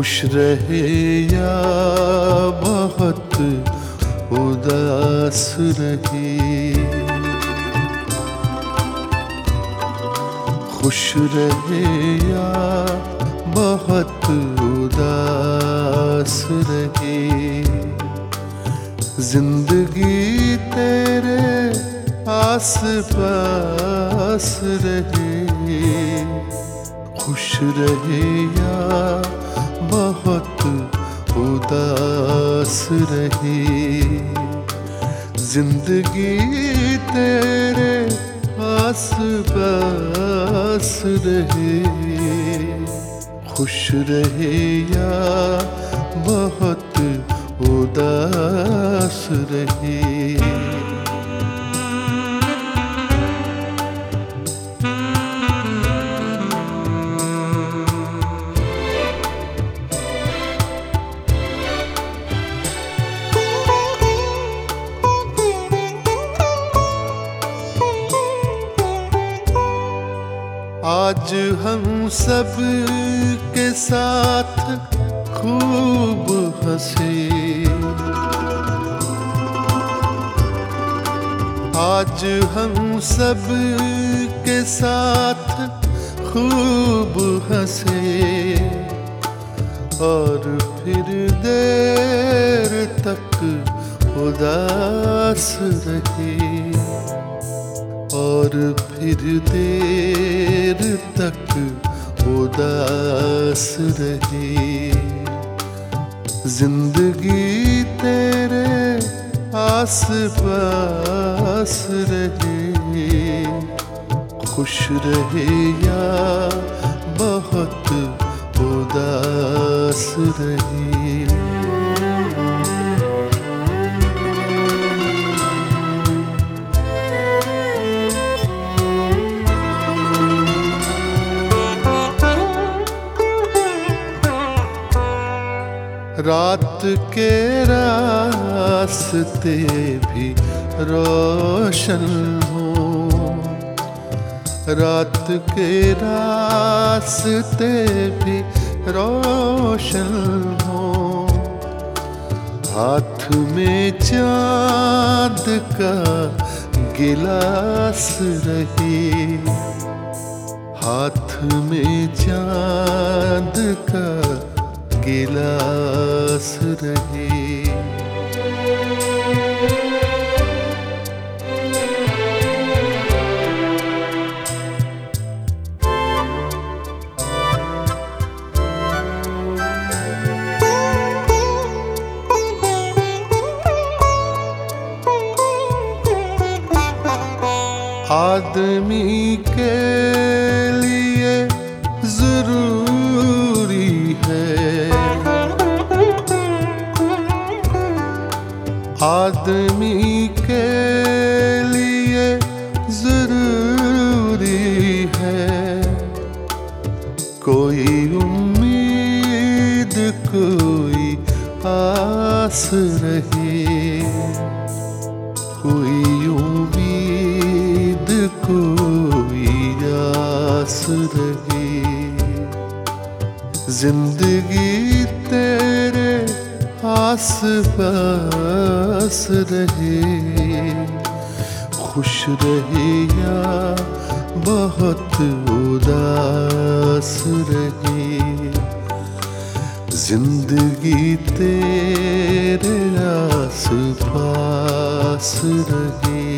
खुश रहे या बहुत उदास रहे? खुश रहे या बहुत उदास रहे? ज़िंदगी तेरे आस पास रहे। खुश रहे या उदास रही। ज़िंदगी तेरे आस पास रहे। खुश रहे या बहुत उदास रहे। आज हम सब के साथ खूब हंसे। आज हम सब के साथ खूब हंसे। और फिर देर तक उदास रहे। और फिर देर तक उदास रहे। ज़िंदगी तेरे आस पास रहे। खुश रहे या बहुत उदास रहे। रात के रास्ते भी रोशन हो। रात के रास्ते भी रोशन हो। हाथ में चाँद का गिलास रहे। हाथ में चाँद का गिलास रहे आदमी के लिए ज़रूरी आदमी के लिए ज़रूरी है। कोई उम्मीद, कोई आस रहे। कोई उम्मीद, कोई आस रहे। ज़िंदगी पास रहे। खुश रहे या बहुत उदास रहे। ज़िंदगी तेरे आस पास रहे।